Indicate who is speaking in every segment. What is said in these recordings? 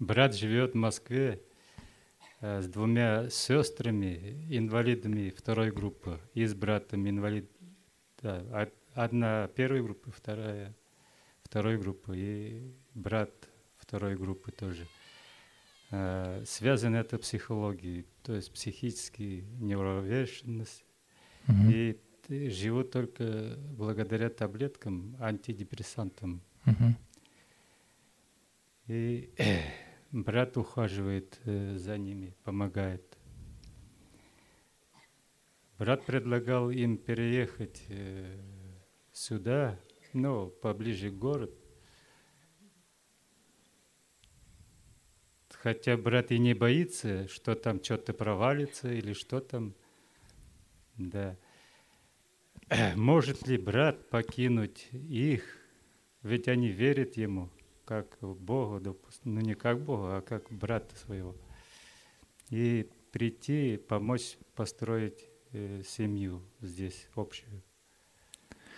Speaker 1: брат живет в Москве э, с двумя сестрами, инвалидами второй группы, и с братом инвалид. Да, одна первой группы, вторая второй группы, и брат второй группы тоже. Э, связано это психологией, то есть психический неуравновешенность. Угу. И живут только благодаря таблеткам, антидепрессантам. Угу. И брат ухаживает э, за ними, помогает. Брат предлагал им переехать э, сюда, ну, поближе к городу. Хотя брат и не боится, что там что-то провалится или что там. Да. Может ли брат покинуть их? Ведь они верят ему, как Богу, ну не как Богу, а как брата своего. И прийти, помочь построить э, семью здесь общую.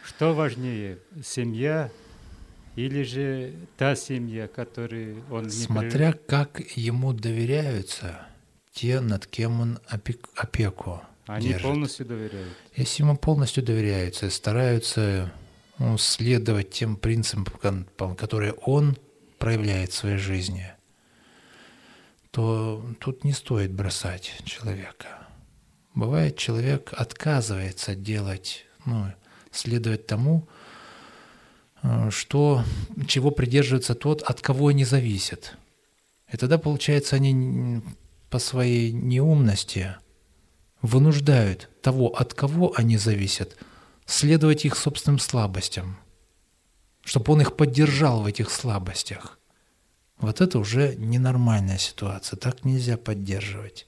Speaker 1: Что важнее, семья или же та семья, которую он не
Speaker 2: Смотря как ему доверяются те, над кем он опек, опеку
Speaker 1: Они держит. полностью доверяют.
Speaker 2: Если ему полностью доверяются и стараются ну, следовать тем принципам, которые он проявляет в своей жизни, то тут не стоит бросать человека. Бывает, человек отказывается делать, ну, следовать тому, э, что, чего придерживается тот, от кого они зависят. И тогда, получается, они по своей неумности вынуждают того, от кого они зависят, следовать их собственным слабостям, чтобы он их поддержал в этих слабостях. Вот это уже ненормальная ситуация, так нельзя поддерживать.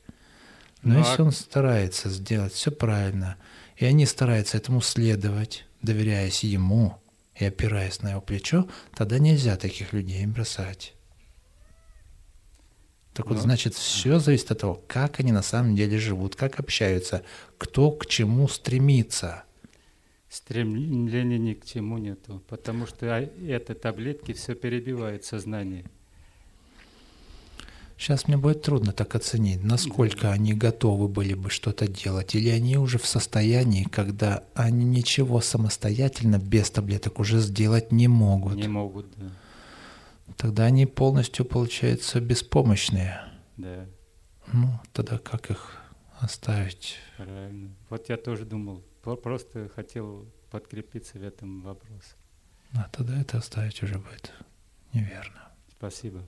Speaker 2: Но ну, если он старается сделать все правильно – и они стараются этому следовать, доверяясь ему и опираясь на его плечо, тогда нельзя таких людей бросать. Так вот, значит, все зависит от того, как они на самом деле живут, как общаются, кто к чему стремится.
Speaker 1: Стремления ни к чему нету, потому что это таблетки все перебивают сознание.
Speaker 2: Сейчас мне будет трудно так оценить, насколько они готовы были бы что-то делать, или они уже в состоянии, когда они ничего самостоятельно без таблеток уже сделать не могут.
Speaker 1: Не могут, да.
Speaker 2: Тогда они полностью, получается, беспомощные.
Speaker 1: Да.
Speaker 2: Ну, тогда как их оставить?
Speaker 1: Правильно. Вот я тоже думал, просто хотел подкрепиться в этом вопросе.
Speaker 2: А тогда это оставить уже будет неверно.
Speaker 1: Спасибо.